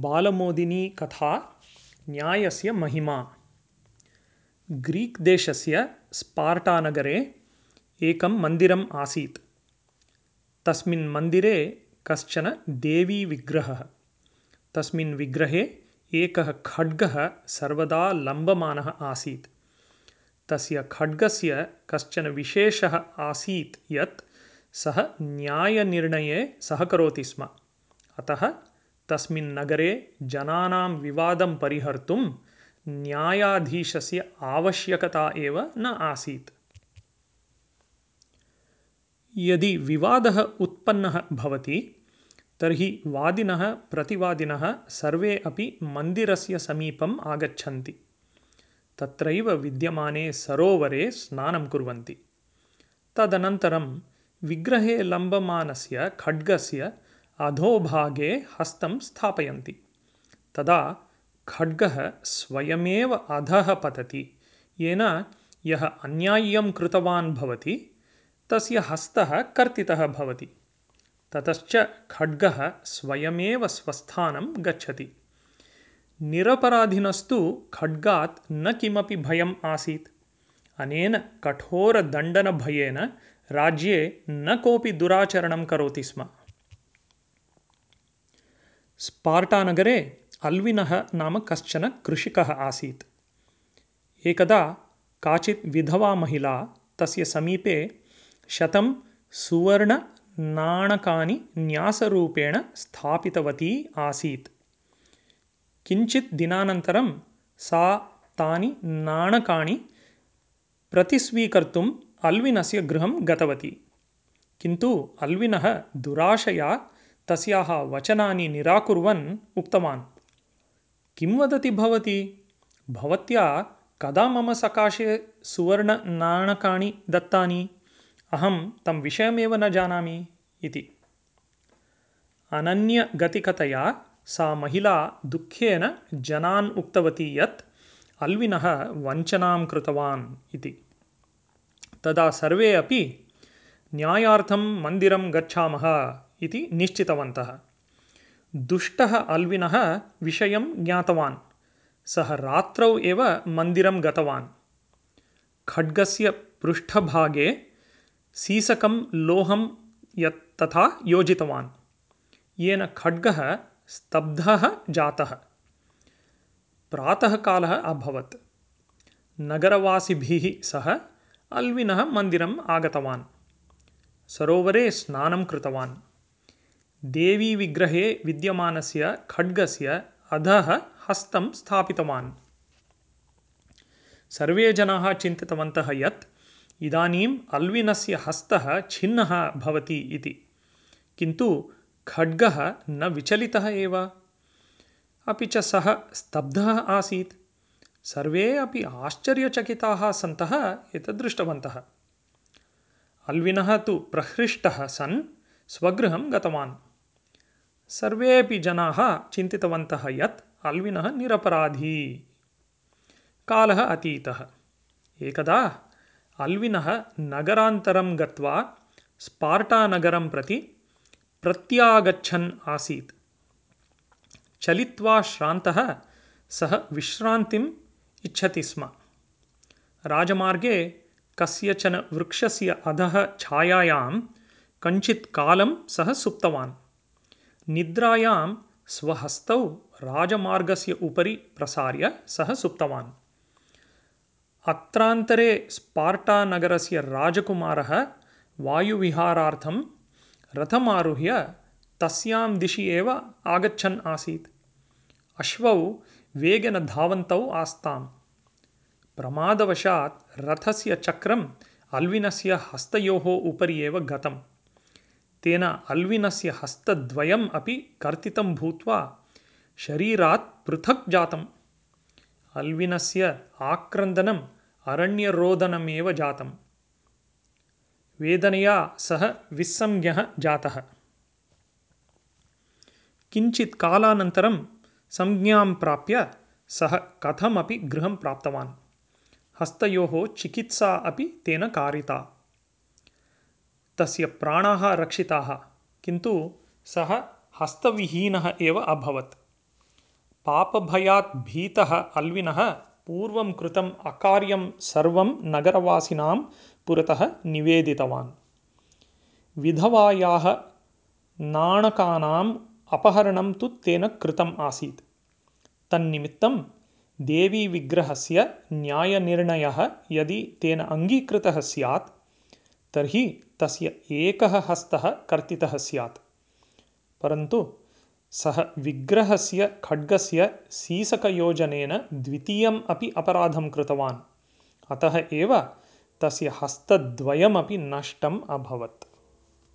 बालमोदिनी कथा, न्यायस्य महिमा। ग्रीक् देशस्य स्पार्टानगरे एकं मन्दिरम् आसीत्। तस्मिन् मन्दिरे कश्चन देवीविग्रहः तस्मिन् विग्रहे एकः खड्गः सर्वदा लम्बमानः आसीत्। तस्य खड्गस्य कश्चन विशेषः आसीत् यत् सः न्यायनिर्णये सहकरोति स्म। अतः तस्मिन् नगरे जनानां विवादं परिहर्तुं न्यायाधीशस्य आवश्यकता एव न आसीत्। यदि विवादः उत्पन्नः भवति तर्हि वादिनः प्रतिवादिनः सर्वे अपि मन्दिरस्य समीपम् आगच्छन्ति। तत्रैव विद्यमाने सरोवरे स्नानं कुर्वन्ति। तदनन्तरं विग्रहे लम्बमानस्य खड्गस्य अधोभागे हस्तं स्थापयन्ति। तदा खड्गः स्वयमेव अधः पतति। येन यः अन्याय्यं कृतवान् भवति तस्य हस्तः कर्तितः भवति। ततश्च खड्गः स्वयमेव स्वस्थानं गच्छति। निरपराधिनस्तु खड्गात् न किमपि भयम् आसीत्। अनेन कठोरदण्डनभयेन राज्ये न कोऽपि दुराचरणं करोति स्म स्पार्टानगरे अल्विनः नाम कश्चन कृषिकः आसीत्। एकदा काचित् विधवा महिला तस्य समीपे शतं सुवर्णनाणकानि न्यासरूपेण स्थापितवती आसीत्। किञ्चित् दिनानन्तरं सा तानि नाणकानि प्रतिस्वीकर्तुम् अल्विनस्य गृहं गतवती। किन्तु अल्विनः दुराशया तस्याः वचनानि निराकुर्वन् उक्तवान्। किं वदति भवती? भवत्या कदा मम सकाशे सुवर्णनाणकानि दत्तानि? अहं तं विषयमेव न जानामि इति। अनन्यगतिकतया सा महिला दुःखेन जनान् उक्तवती यत् अल्विनः वञ्चनां कृतवान् इति। तदा सर्वे अपि न्यायार्थं मन्दिरं गच्छामः इति निश्चितवन्तः। दुष्टः अल्विनः विषयं ज्ञातवान्। सः रात्रौ एव मन्दिरं गतवान्। खड्गस्य पृष्ठभागे सीसकं लोहं यत् तथा योजितवान्। येन खड्गः स्तब्धः जातः। प्रातःकालः अभवत्। नगरवासिभिः सह अल्विनः मन्दिरम् आगतवान्। सरोवरे स्नानं कृतवान् देवीविग्रहे विद्यमानस्य खड्गस्य अधः हस्तं स्थापितवान्। सर्वे जनाः चिन्तितवन्तः यत् इदानीम् अल्विनस्य हस्तः छिन्नः भवति इति। किन्तु खड्गः न विचलितः एव। अपि च सः स्तब्धः आसीत्। सर्वे अपि आश्चर्यचकिताः सन्तः एतद् दृष्टवन्तः। अल्विनः तु प्रहृष्टः सन् स्वगृहं गतवान् सर्वेपि जनाः चिन्तितवन्तः यत् अल्विनः निरपराधी। कालः अतीतः। एकदा अल्विनः नगरान्तरं गत्वा स्पार्टानगरं प्रति प्रत्यागच्छन् आसीत्। चलित्वा श्रान्तः सः विश्रान्तिम् इच्छति स्म। राजमार्गे कस्यचन वृक्षस्य अधः छायायां कञ्चित् कालं सः सुप्तवान् निद्रायां स्वहस्तौ राजमार्गस्य उपरि प्रसार्य सः सुप्तवान्। अत्रान्तरे स्पार्टानगरस्य राजकुमारः वायुविहारार्थं रथमारुह्य तस्यां दिशि एव आगच्छन् आसीत्। अश्वौ वेगेन धावन्तौ आस्ताम्। प्रमादवशात् रथस्य चक्रम् अल्विनस्य हस्तयोः उपरि एव गतम् तेन अल्विनस्य हस्तद्वयम् अपि कर्तितं भूत्वा शरीरात् पृथक् जातम्। अल्विनस्य आक्रन्दनम् अरण्यरोदनमेव जातम्। वेदनया सः विस्सञ्ज्ञः जातः। किञ्चित् कालानन्तरं संज्ञां प्राप्य सः कथमपि गृहं प्राप्तवान्। हस्तयोः चिकित्सा अपि तेन कारिता तस्य प्राणाः रक्षिताः किन्तु सः हस्तविहीनः एव अभवत्। पापभयात् भीतः अल्विनः पूर्वं कृतम् अकार्यं सर्वं नगरवासिनां पुरतः निवेदितवान्। विधवायाः नाणकानाम् अपहरणं तु तेन कृतम् आसीत्। तन्निमित्तं देवीविग्रहस्य न्यायनिर्णयः यदि तेन अङ्गीकृतः स्यात् तर्हि तस्य एकः हस्तः कर्तितः स्यात्। परन्तु सः विग्रहस्य खड्गस्य सीसकयोजनेन द्वितीयम् अपि अपराधं कृतवान्। अतः एव तस्य हस्तद्वयमपि नष्टम् अभवत्